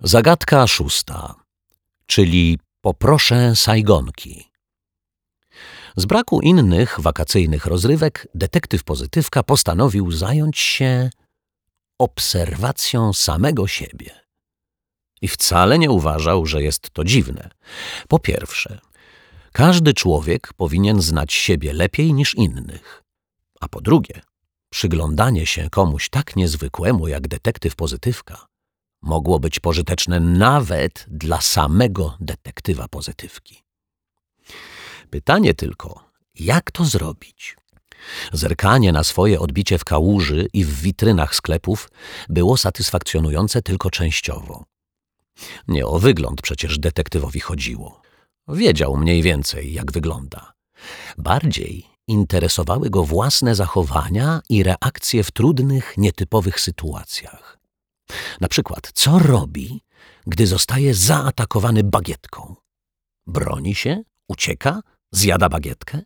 Zagadka szósta, czyli poproszę Sajgonki. Z braku innych wakacyjnych rozrywek, detektyw pozytywka postanowił zająć się obserwacją samego siebie. I wcale nie uważał, że jest to dziwne. Po pierwsze, każdy człowiek powinien znać siebie lepiej niż innych. A po drugie, przyglądanie się komuś tak niezwykłemu jak detektyw pozytywka mogło być pożyteczne nawet dla samego detektywa pozytywki. Pytanie tylko, jak to zrobić? Zerkanie na swoje odbicie w kałuży i w witrynach sklepów było satysfakcjonujące tylko częściowo. Nie o wygląd przecież detektywowi chodziło. Wiedział mniej więcej, jak wygląda. Bardziej interesowały go własne zachowania i reakcje w trudnych, nietypowych sytuacjach. Na przykład, co robi, gdy zostaje zaatakowany bagietką? Broni się? Ucieka? Zjada bagietkę?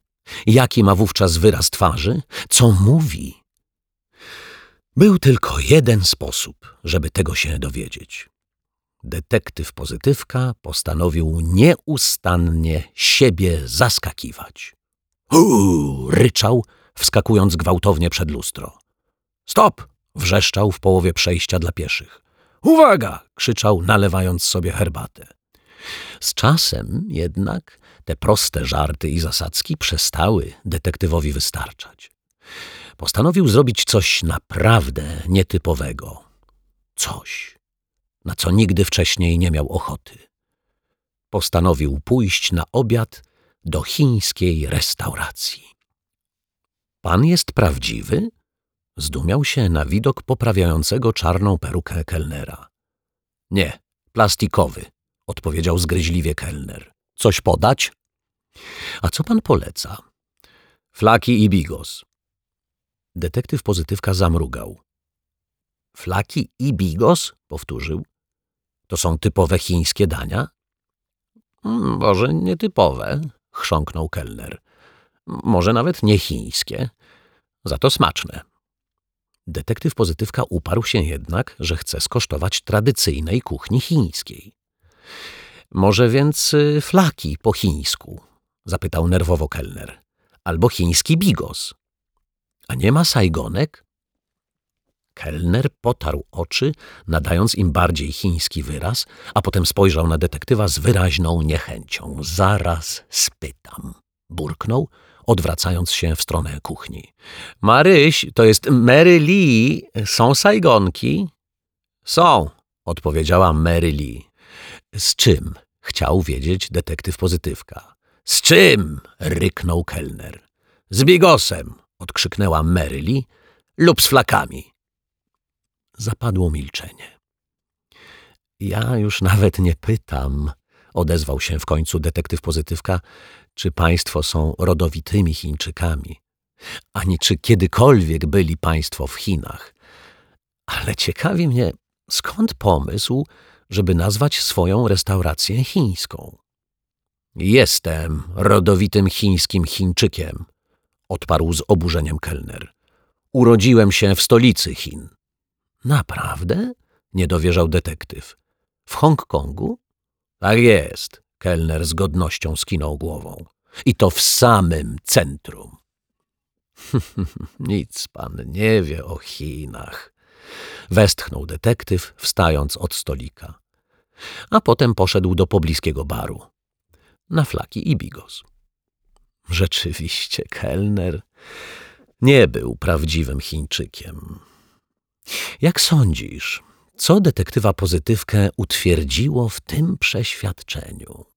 Jaki ma wówczas wyraz twarzy? Co mówi? Był tylko jeden sposób, żeby tego się dowiedzieć. Detektyw pozytywka postanowił nieustannie siebie zaskakiwać. Huu! ryczał, wskakując gwałtownie przed lustro. Stop! Wrzeszczał w połowie przejścia dla pieszych. Uwaga! krzyczał, nalewając sobie herbatę. Z czasem jednak te proste żarty i zasadzki przestały detektywowi wystarczać. Postanowił zrobić coś naprawdę nietypowego. Coś, na co nigdy wcześniej nie miał ochoty. Postanowił pójść na obiad do chińskiej restauracji. Pan jest prawdziwy? Zdumiał się na widok poprawiającego czarną perukę kelnera. Nie, plastikowy, odpowiedział zgryźliwie kelner. Coś podać? A co pan poleca? Flaki i bigos. Detektyw pozytywka zamrugał. Flaki i bigos? powtórzył. To są typowe chińskie dania? Mm, może nietypowe, chrząknął kelner. Może nawet nie chińskie, za to smaczne. Detektyw pozytywka uparł się jednak, że chce skosztować tradycyjnej kuchni chińskiej. Może więc y, flaki po chińsku? zapytał nerwowo kelner. Albo chiński bigos. A nie ma sajgonek? Kelner potarł oczy, nadając im bardziej chiński wyraz, a potem spojrzał na detektywa z wyraźną niechęcią. Zaraz spytam. Burknął, odwracając się w stronę kuchni. Maryś, to jest Mary Lee. Są sajgonki? Są, odpowiedziała Mary Lee. Z czym? Chciał wiedzieć detektyw pozytywka. Z czym? ryknął kelner. Z bigosem, odkrzyknęła Mary Lee, lub z flakami. Zapadło milczenie. Ja już nawet nie pytam, odezwał się w końcu detektyw pozytywka, czy państwo są rodowitymi Chińczykami, ani czy kiedykolwiek byli państwo w Chinach. Ale ciekawi mnie, skąd pomysł, żeby nazwać swoją restaurację chińską. Jestem rodowitym chińskim Chińczykiem, odparł z oburzeniem kelner. Urodziłem się w stolicy Chin. Naprawdę? Nie dowierzał detektyw. W Hongkongu? Tak jest, kelner z godnością skinął głową. I to w samym centrum. Nic pan nie wie o Chinach. Westchnął detektyw, wstając od stolika. A potem poszedł do pobliskiego baru. Na flaki i bigos. Rzeczywiście, kelner nie był prawdziwym Chińczykiem. Jak sądzisz, co detektywa pozytywkę utwierdziło w tym przeświadczeniu?